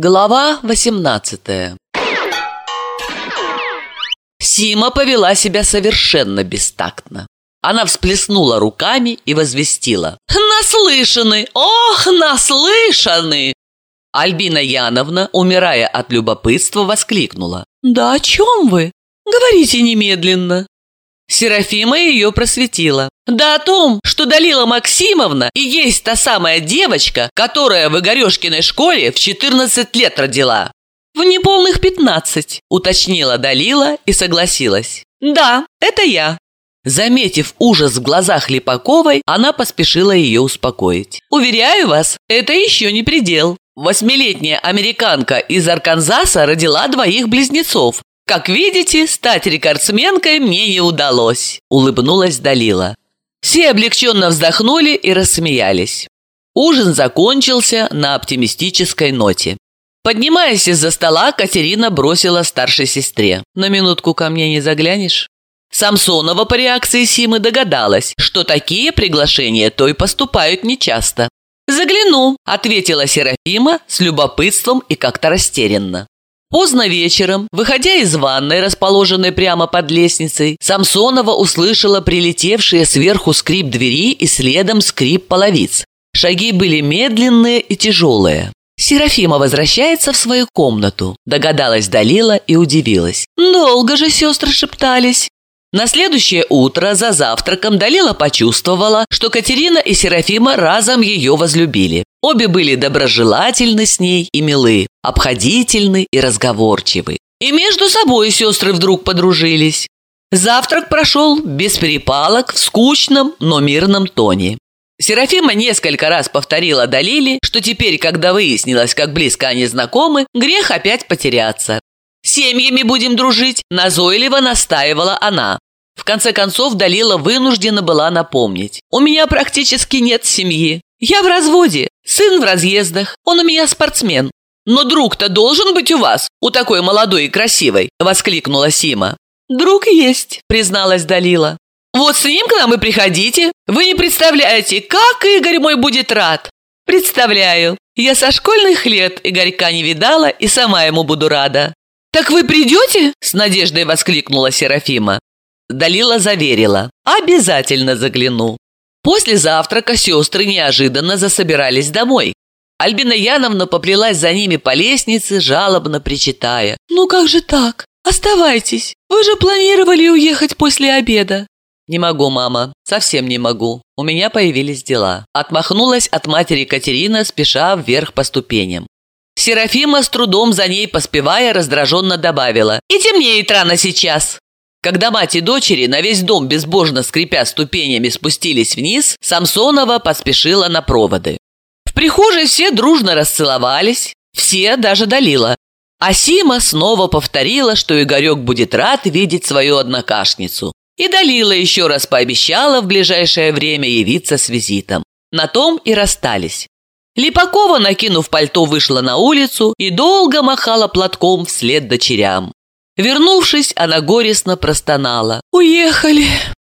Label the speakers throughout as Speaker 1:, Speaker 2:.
Speaker 1: Глава 18 Сима повела себя совершенно бестактно. Она всплеснула руками и возвестила. «Наслышаны! Ох, наслышаны!» Альбина Яновна, умирая от любопытства, воскликнула. «Да о чем вы? Говорите немедленно!» Серафима ее просветила. Да о том, что Далила Максимовна и есть та самая девочка, которая в Игорешкиной школе в 14 лет родила. В неполных 15, уточнила Далила и согласилась. Да, это я. Заметив ужас в глазах Липаковой, она поспешила ее успокоить. «Уверяю вас, это еще не предел. Восьмилетняя американка из Арканзаса родила двоих близнецов, «Как видите, стать рекордсменкой мне не удалось», – улыбнулась Далила. Все облегченно вздохнули и рассмеялись. Ужин закончился на оптимистической ноте. Поднимаясь из-за стола, Катерина бросила старшей сестре. «На минутку ко мне не заглянешь?» Самсонова по реакции Симы догадалась, что такие приглашения той поступают нечасто. «Загляну», – ответила Серафима с любопытством и как-то растерянно. Поздно вечером, выходя из ванной, расположенной прямо под лестницей, Самсонова услышала прилетевшие сверху скрип двери и следом скрип половиц. Шаги были медленные и тяжелые. Серафима возвращается в свою комнату, догадалась Далила и удивилась. Долго же сестры шептались. На следующее утро за завтраком Далила почувствовала, что Катерина и Серафима разом ее возлюбили. Обе были доброжелательны с ней и милы, обходительны и разговорчивы. И между собой сестры вдруг подружились. Завтрак прошел без перепалок, в скучном, но мирном тоне. Серафима несколько раз повторила Далиле, что теперь, когда выяснилось, как близко они знакомы, грех опять потеряться. «Семьями будем дружить», – назойливо настаивала она. В конце концов, Далила вынуждена была напомнить. «У меня практически нет семьи. Я в разводе, сын в разъездах, он у меня спортсмен». «Но друг-то должен быть у вас, у такой молодой и красивой!» – воскликнула Сима. «Друг есть», – призналась Далила. «Вот с ним к нам и приходите. Вы не представляете, как Игорь мой будет рад!» «Представляю. Я со школьных лет Игорька не видала и сама ему буду рада. «Так вы придете?» – с надеждой воскликнула Серафима. Далила заверила. «Обязательно загляну». После завтрака сестры неожиданно засобирались домой. Альбина Яновна поплелась за ними по лестнице, жалобно причитая. «Ну как же так? Оставайтесь. Вы же планировали уехать после обеда». «Не могу, мама. Совсем не могу. У меня появились дела». Отмахнулась от матери Катерина, спеша вверх по ступеням. Серафима, с трудом за ней поспевая, раздраженно добавила «И темнеет рано сейчас». Когда мать и дочери на весь дом безбожно скрипя ступенями спустились вниз, Самсонова поспешила на проводы. В прихожей все дружно расцеловались, все даже долила. А Сима снова повторила, что Игорек будет рад видеть свою однокашницу. И Далила еще раз пообещала в ближайшее время явиться с визитом. На том и расстались. Липакова, накинув пальто, вышла на улицу и долго махала платком вслед дочерям. Вернувшись, она горестно простонала. «Уехали!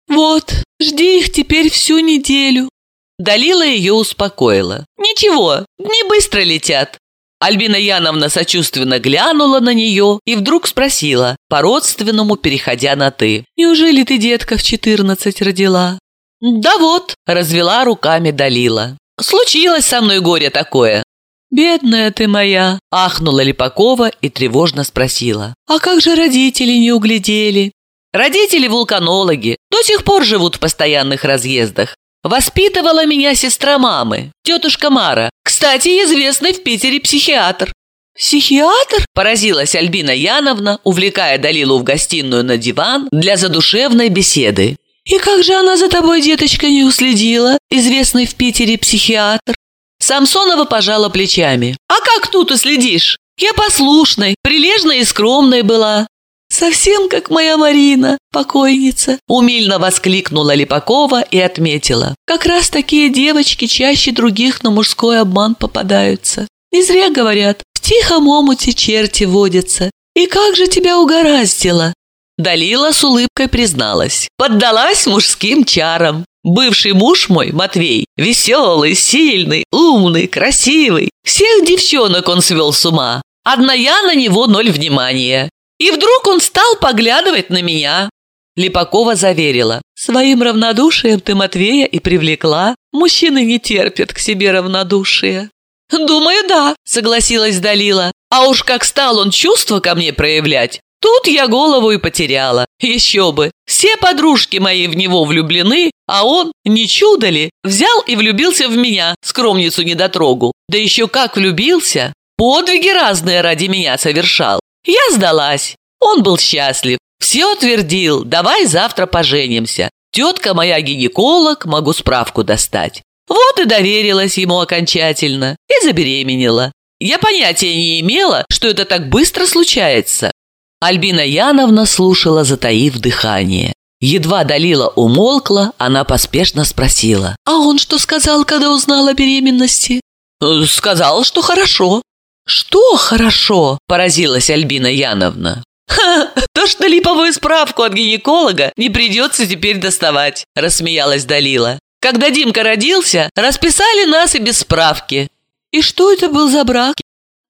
Speaker 1: Вот, жди их теперь всю неделю!» Далила ее успокоила. «Ничего, не быстро летят!» Альбина Яновна сочувственно глянула на нее и вдруг спросила, по-родственному переходя на «ты». «Неужели ты, детка, в четырнадцать родила?» «Да вот», – развела руками Далила. Случилось со мной горе такое». «Бедная ты моя!» – ахнула Липакова и тревожно спросила. «А как же родители не углядели?» «Родители вулканологи, до сих пор живут в постоянных разъездах. Воспитывала меня сестра мамы, тетушка Мара, кстати, известный в Питере психиатр». «Психиатр?» – поразилась Альбина Яновна, увлекая Далилу в гостиную на диван для задушевной беседы. «И как же она за тобой, деточка, не уследила, известный в Питере психиатр?» Самсонова пожала плечами. «А как тут уследишь? Я послушной, прилежной и скромной была». «Совсем как моя Марина, покойница», – умильно воскликнула Липакова и отметила. «Как раз такие девочки чаще других на мужской обман попадаются. Не зря говорят, в тихом омуте черти водятся. И как же тебя угораздило? Далила с улыбкой призналась. Поддалась мужским чарам. Бывший муж мой, Матвей, веселый, сильный, умный, красивый. Всех девчонок он свел с ума. Одна я на него ноль внимания. И вдруг он стал поглядывать на меня. Липакова заверила. «Своим равнодушием ты Матвея и привлекла. Мужчины не терпят к себе равнодушия». «Думаю, да», — согласилась Далила. «А уж как стал он чувства ко мне проявлять, тут я голову и потеряла. Еще бы, все подружки мои в него влюблены, а он, не чудо ли, взял и влюбился в меня, скромницу недотрогу. Да еще как влюбился, подвиги разные ради меня совершал. Я сдалась, он был счастлив, все утвердил, давай завтра поженимся. Тетка моя гинеколог, могу справку достать. Вот и доверилась ему окончательно и забеременела. Я понятия не имела, что это так быстро случается. Альбина Яновна слушала, затаив дыхание. Едва Далила умолкла, она поспешно спросила. «А он что сказал, когда узнал о беременности?» «Э, «Сказал, что хорошо». «Что хорошо?» – поразилась Альбина Яновна. «Ха, то, что липовую справку от гинеколога не придется теперь доставать», – рассмеялась Далила. Когда Димка родился, расписали нас и без справки. И что это был за брак?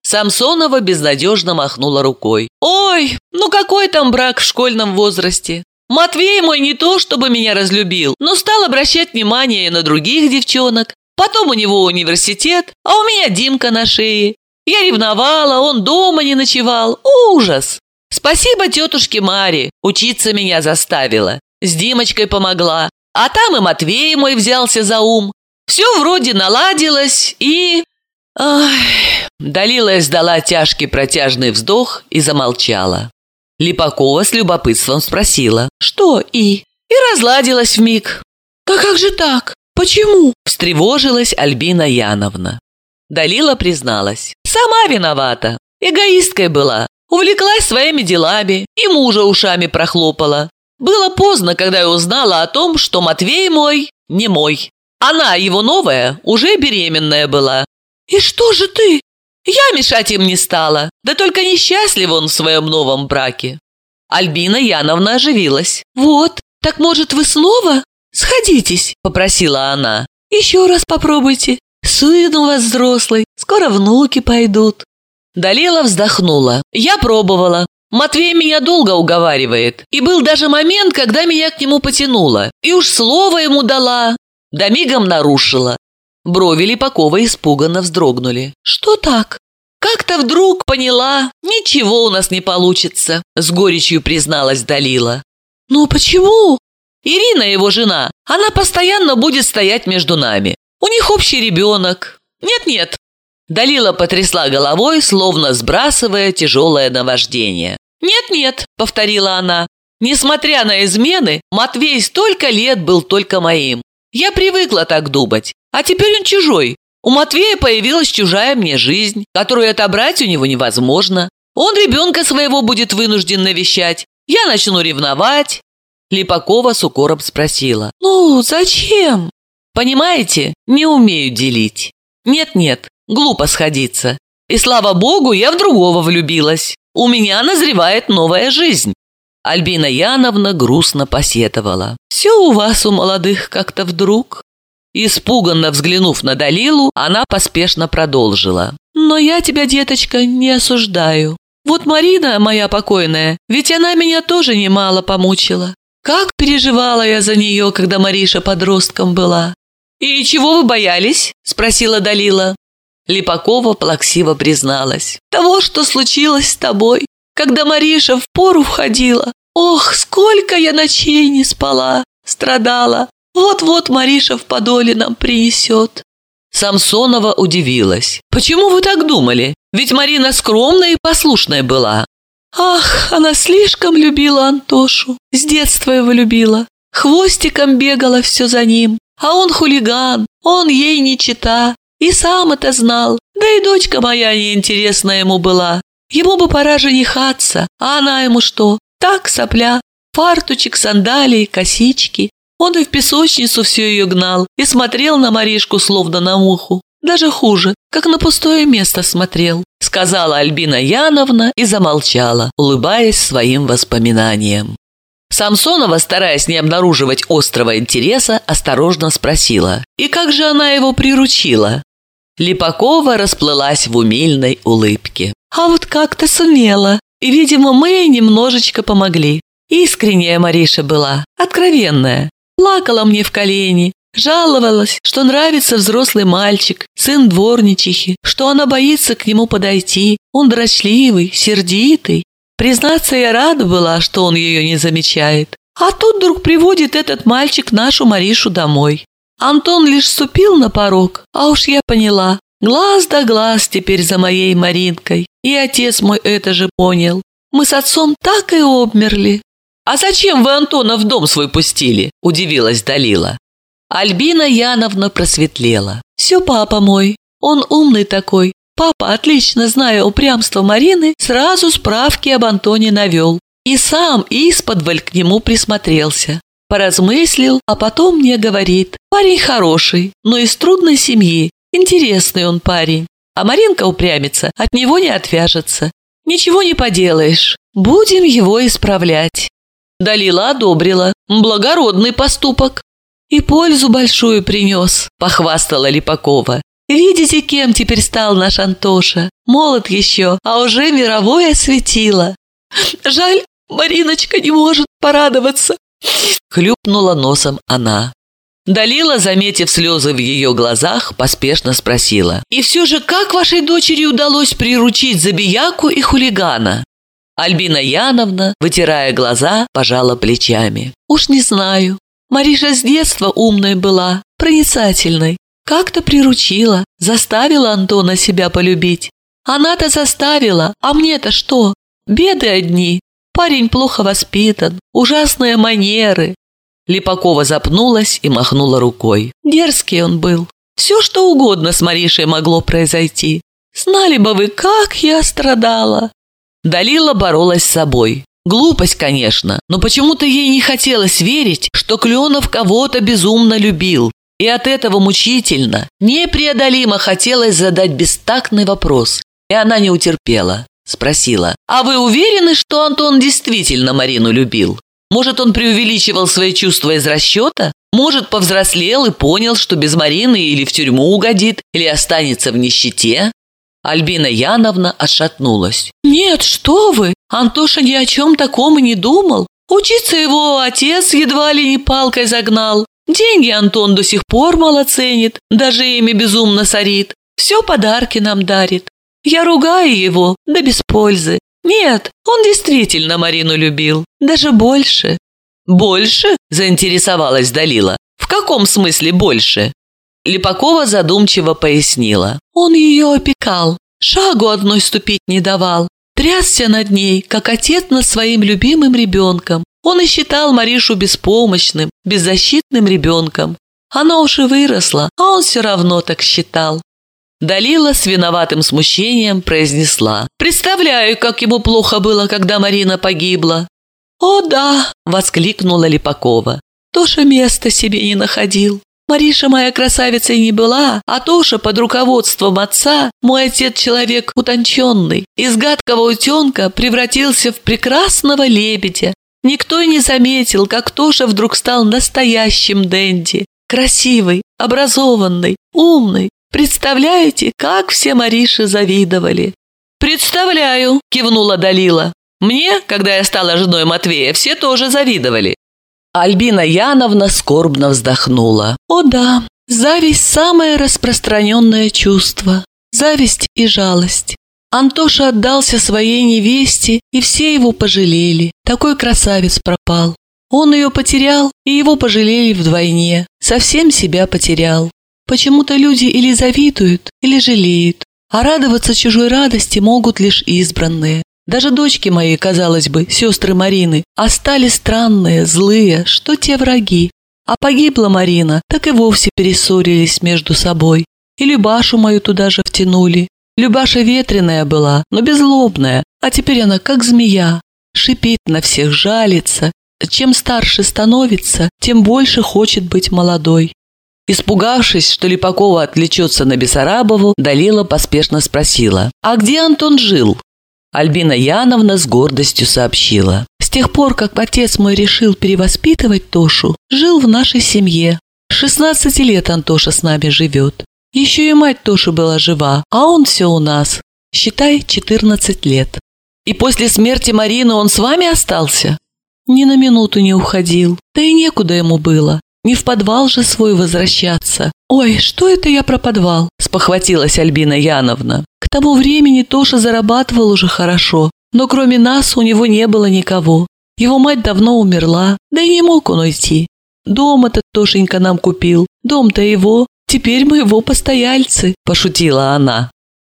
Speaker 1: Самсонова безнадежно махнула рукой. Ой, ну какой там брак в школьном возрасте? Матвей мой не то, чтобы меня разлюбил, но стал обращать внимание на других девчонок. Потом у него университет, а у меня Димка на шее. Я ревновала, он дома не ночевал. Ужас! Спасибо тетушке Маре, учиться меня заставила. С Димочкой помогла, а там и Матвей мой взялся за ум. Все вроде наладилось и... Ах... Далила издала тяжкий протяжный вздох и замолчала. Липакова с любопытством спросила. «Что и?» И разладилась вмиг. «Да как же так? Почему?» Встревожилась Альбина Яновна. Далила призналась. «Сама виновата. Эгоисткой была. Увлеклась своими делами и мужа ушами прохлопала. Было поздно, когда я узнала о том, что Матвей мой не мой. Она, его новая, уже беременная была. «И что же ты?» Я мешать им не стала, да только несчастлив он в своем новом браке. Альбина Яновна оживилась. «Вот, так может вы снова? Сходитесь», – попросила она. «Еще раз попробуйте. Сын у вас взрослый, скоро внуки пойдут». Далила вздохнула. «Я пробовала. Матвей меня долго уговаривает, и был даже момент, когда меня к нему потянуло, и уж слово ему дала, да мигом нарушила. Брови Липакова испуганно вздрогнули. «Что так?» «Как-то вдруг поняла, ничего у нас не получится», – с горечью призналась Далила. «Ну почему?» «Ирина, его жена, она постоянно будет стоять между нами. У них общий ребенок. Нет-нет, Далила потрясла головой, словно сбрасывая тяжелое наваждение. «Нет-нет», — повторила она, — «несмотря на измены, Матвей столько лет был только моим. Я привыкла так думать, а теперь он чужой. У Матвея появилась чужая мне жизнь, которую отобрать у него невозможно. Он ребенка своего будет вынужден навещать. Я начну ревновать». Липакова с укором спросила. «Ну, зачем?» «Понимаете, не умею делить. Нет-нет, Глупо сходиться. И слава богу, я в другого влюбилась. У меня назревает новая жизнь. Альбина Яновна грустно посетовала. «Все у вас, у молодых, как-то вдруг». Испуганно взглянув на Далилу, она поспешно продолжила. «Но я тебя, деточка, не осуждаю. Вот Марина, моя покойная, ведь она меня тоже немало помучила. Как переживала я за нее, когда Мариша подростком была». «И чего вы боялись?» – спросила Далила. Липакова плаксиво призналась. «Того, что случилось с тобой, когда Мариша в пору входила. Ох, сколько я ночей не спала, страдала. Вот-вот Мариша в подоле нам принесет». Самсонова удивилась. «Почему вы так думали? Ведь Марина скромная и послушная была». «Ах, она слишком любила Антошу, с детства его любила. Хвостиком бегала все за ним, а он хулиган, он ей не чита, и сам это знал, да и дочка моя неинтересная ему была. Ему бы пора женихаться, а она ему что? Так, сопля, фартучек, сандалии, косички. Он и в песочницу все ее гнал и смотрел на Маришку словно на муху. Даже хуже, как на пустое место смотрел, сказала Альбина Яновна и замолчала, улыбаясь своим воспоминаниям. Самсонова, стараясь не обнаруживать острого интереса, осторожно спросила. «И как же она его приручила?» Липакова расплылась в умильной улыбке. «А вот как-то сумела. И, видимо, мы ей немножечко помогли. Искренняя Мариша была, откровенная. Плакала мне в колени, жаловалась, что нравится взрослый мальчик, сын дворничихи, что она боится к нему подойти, он дрочливый, сердитый. Признаться, я рада была, что он ее не замечает. А тут вдруг приводит этот мальчик нашу Маришу домой. Антон лишь ступил на порог, а уж я поняла. Глаз да глаз теперь за моей Маринкой. И отец мой это же понял. Мы с отцом так и обмерли. «А зачем вы Антона в дом свой пустили?» – удивилась Далила. Альбина Яновна просветлела. «Все папа мой. Он умный такой. Папа, отлично зная упрямство Марины, сразу справки об Антоне навел. И сам исподволь к нему присмотрелся. Поразмыслил, а потом мне говорит, парень хороший, но из трудной семьи, интересный он парень. А Маринка упрямится, от него не отвяжется. Ничего не поделаешь, будем его исправлять. Далила одобрила. Благородный поступок. И пользу большую принес, похвастала Липакова. Видите, кем теперь стал наш Антоша? Молод еще, а уже мировое светило. Жаль, Мариночка не может порадоваться. Хлюпнула носом она. Далила, заметив слезы в ее глазах, поспешно спросила. «И все же, как вашей дочери удалось приручить забияку и хулигана?» Альбина Яновна, вытирая глаза, пожала плечами. «Уж не знаю. Мариша с детства умной была, проницательной. Как-то приручила, заставила Антона себя полюбить. Она-то заставила, а мне-то что? Беды одни. Парень плохо воспитан, ужасные манеры. Липакова запнулась и махнула рукой. Дерзкий он был. Все, что угодно с Маришей могло произойти. Знали бы вы, как я страдала. Далила боролась с собой. Глупость, конечно, но почему-то ей не хотелось верить, что Кленов кого-то безумно любил, и от этого мучительно, непреодолимо хотелось задать бестактный вопрос. И она не утерпела. Спросила, «А вы уверены, что Антон действительно Марину любил? Может, он преувеличивал свои чувства из расчета? Может, повзрослел и понял, что без Марины или в тюрьму угодит, или останется в нищете?» Альбина Яновна отшатнулась. «Нет, что вы! Антоша ни о чем таком и не думал. Учиться его отец едва ли не палкой загнал. Деньги Антон до сих пор мало ценит, даже ими безумно сорит. Все подарки нам дарит. Я ругаю его, да без пользы. Нет, он действительно Марину любил, даже больше. «Больше?» – заинтересовалась Далила. «В каком смысле больше?» Липакова задумчиво пояснила. Он ее опекал, шагу одной ступить не давал, трясся над ней, как отец над своим любимым ребенком. Он и считал Маришу беспомощным, беззащитным ребенком. Она уж и выросла, а он все равно так считал. Далила с виноватым смущением произнесла. «Представляю, как ему плохо было, когда Марина погибла». «О да!» – воскликнула Липакова. «Тоша места себе не находил. Мариша моя красавица и не была, а Тоша под руководством отца, мой отец человек утонченный, из гадкого утенка превратился в прекрасного лебедя, Никто и не заметил, как Тоша вдруг стал настоящим Дэнди. Красивый, образованный, умный. Представляете, как все Мариши завидовали? «Представляю», – кивнула Далила. «Мне, когда я стала женой Матвея, все тоже завидовали». Альбина Яновна скорбно вздохнула. «О да, зависть – самое распространенное чувство. Зависть и жалость. Антоша отдался своей невесте, и все его пожалели. Такой красавец пропал. Он ее потерял, и его пожалели вдвойне. Совсем себя потерял. Почему-то люди или завидуют, или жалеют. А радоваться чужой радости могут лишь избранные. Даже дочки мои, казалось бы, сестры Марины, остались странные, злые, что те враги. А погибла Марина, так и вовсе перессорились между собой. И Любашу мою туда же втянули. Любаша ветреная была, но безлобная, а теперь она как змея. Шипит на всех, жалится. Чем старше становится, тем больше хочет быть молодой. Испугавшись, что Липакова отвлечется на Бессарабову, Далила поспешно спросила, «А где Антон жил?» Альбина Яновна с гордостью сообщила. С
Speaker 2: тех пор, как отец мой решил перевоспитывать Тошу, жил в нашей семье. 16 лет Антоша с нами живет. Еще и мать Тоши была жива, а он все у нас. Считай, 14 лет. И после смерти Марины он с вами остался? Ни на минуту не уходил. Да и некуда ему было. Не в подвал же свой возвращаться. «Ой, что это я про подвал?» – спохватилась Альбина Яновна. К тому времени Тоша зарабатывал уже хорошо, но кроме нас у него не было никого. Его мать давно умерла, да и не мог он уйти. Дом этот Тошенька нам купил, дом-то его, теперь мы его постояльцы», – пошутила она.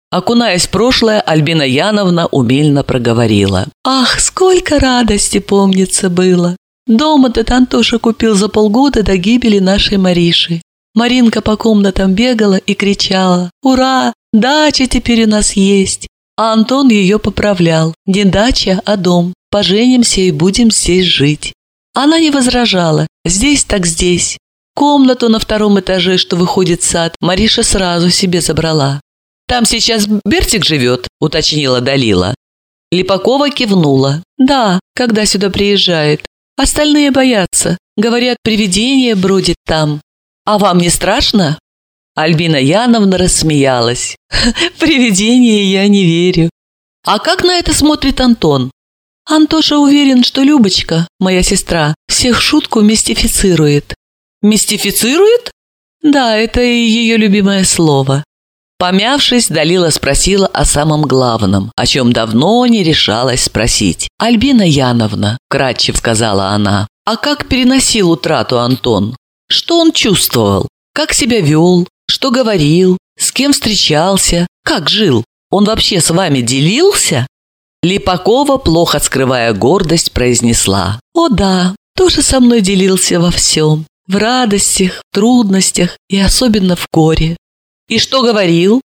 Speaker 2: Окунаясь в прошлое, Альбина Яновна умильно проговорила. «Ах, сколько радости, помнится, было! Дом этот Антоша купил за полгода до гибели нашей Мариши. Маринка по комнатам бегала и кричала «Ура! Дача теперь у нас есть!» А Антон ее поправлял. Не дача, а дом. Поженимся и будем здесь жить. Она не возражала. Здесь так здесь. Комнату на втором этаже, что выходит сад, Мариша сразу себе забрала. «Там сейчас Бертик живет», – уточнила Далила. Липакова кивнула. «Да, когда сюда приезжает. Остальные боятся. Говорят, привидение бродит там. А вам не страшно?» Альбина Яновна рассмеялась. «Привидение я не верю». «А как на это смотрит Антон?» Антоша уверен, что Любочка, моя сестра, всех шутку мистифицирует. Мистифицирует? Да, это ее любимое слово. Помявшись, Далила спросила о самом главном, о чем давно не решалась спросить. «Альбина Яновна», – кратчев сказала она, – «а как переносил утрату Антон? Что он чувствовал? Как себя вел? Что говорил? С кем встречался? Как жил? Он вообще с вами делился?» Липакова, плохо скрывая гордость, произнесла. «О да, тоже со мной делился во всем. В радостях, трудностях и особенно в горе. И что говорил?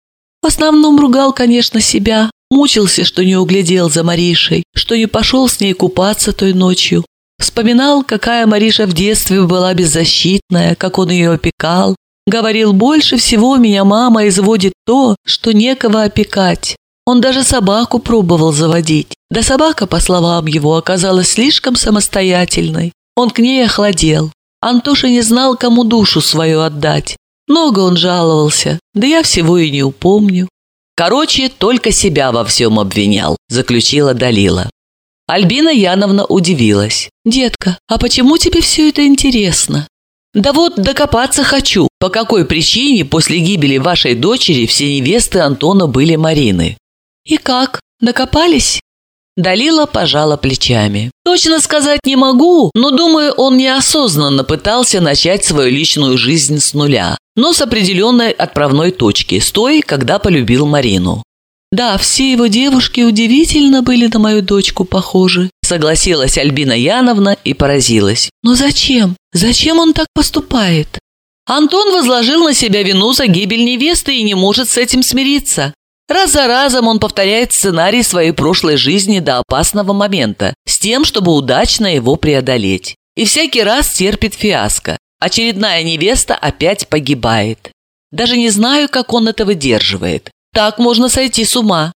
Speaker 2: В основном ругал, конечно, себя. Мучился, что не углядел за Маришей, что не пошел с ней купаться той ночью. Вспоминал, какая Мариша в детстве была беззащитная, как он ее опекал. Говорил, больше всего меня мама изводит то, что некого опекать. Он даже собаку пробовал заводить. Да собака, по словам его, оказалась слишком самостоятельной. Он к ней охладел. Антоша не знал, кому душу свою отдать. Много он жаловался, да я всего и не упомню. Короче, только себя во всем обвинял, заключила Далила. Альбина Яновна удивилась. «Детка, а почему тебе все это интересно?» «Да вот докопаться хочу, по какой причине после гибели вашей дочери все невесты Антона были Марины». «И как? Докопались?» Далила пожала плечами. «Точно сказать не могу, но думаю, он неосознанно пытался начать свою личную жизнь с нуля, но с определенной отправной точки, с той, когда полюбил Марину». «Да, все его девушки удивительно были на мою дочку похожи», согласилась Альбина Яновна и поразилась. «Но зачем? Зачем он так поступает?» Антон возложил на себя вину за гибель невесты и не может с этим смириться. Раз за разом он повторяет сценарий своей прошлой жизни до опасного момента, с тем, чтобы удачно его преодолеть. И всякий раз терпит фиаско. Очередная невеста опять погибает. Даже не знаю, как он это выдерживает. Так можно сойти с ума.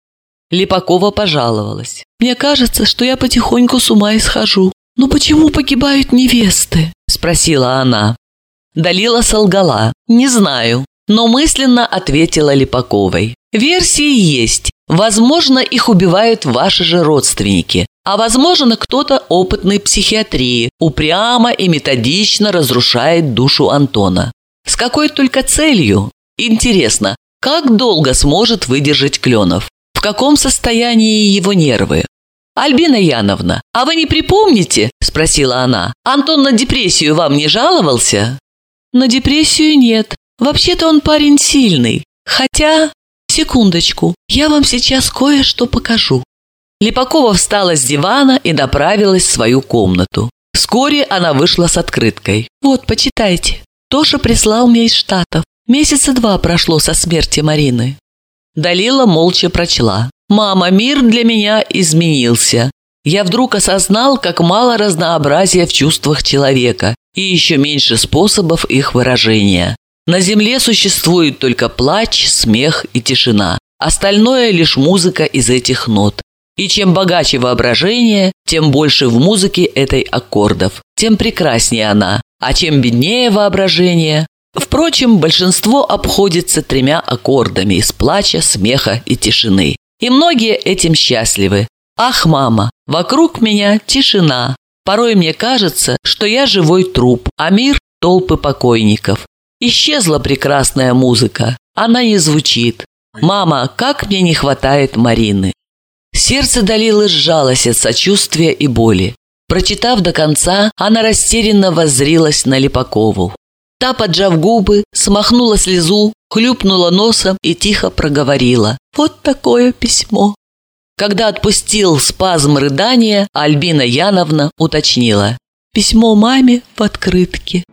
Speaker 2: Липакова пожаловалась. «Мне кажется, что я потихоньку с ума исхожу. Но почему погибают невесты?» – спросила она. Далила солгала. «Не знаю», но мысленно ответила Липаковой. Версии есть. Возможно, их убивают ваши же родственники. А возможно, кто-то опытный психиатрии упрямо и методично разрушает душу Антона. С какой только целью? Интересно, как долго сможет выдержать Кленов? В каком состоянии его нервы? «Альбина Яновна, а вы не припомните?» – спросила она. «Антон на депрессию вам не жаловался?» «На депрессию нет. Вообще-то он парень сильный. Хотя «Секундочку, я вам сейчас кое-что покажу». Липакова встала с дивана и направилась в свою комнату. Вскоре она вышла с открыткой. «Вот, почитайте. Тоша прислал мне из Штатов. Месяца два прошло со смерти Марины». Далила молча прочла. «Мама, мир для меня изменился. Я вдруг осознал, как мало разнообразия в чувствах человека и еще меньше способов их выражения. На земле существует только плач, смех и тишина. Остальное лишь музыка из этих нот.
Speaker 1: И чем богаче воображение, тем больше в музыке этой аккордов, тем прекраснее она. А чем беднее воображение, Впрочем, большинство обходится тремя аккордами из плача, смеха и тишины. И многие этим счастливы. Ах, мама, вокруг меня тишина. Порой мне кажется, что я живой труп, а мир – толпы покойников. Исчезла прекрасная музыка. Она не звучит. Мама, как мне не хватает Марины. Сердце долилось жалость от сочувствия и боли. Прочитав до конца, она растерянно воззрилась на Липакову. Та, поджав губы, смахнула слезу, хлюпнула носом и тихо проговорила. «Вот такое письмо». Когда отпустил спазм рыдания, Альбина Яновна уточнила. «Письмо маме в открытке».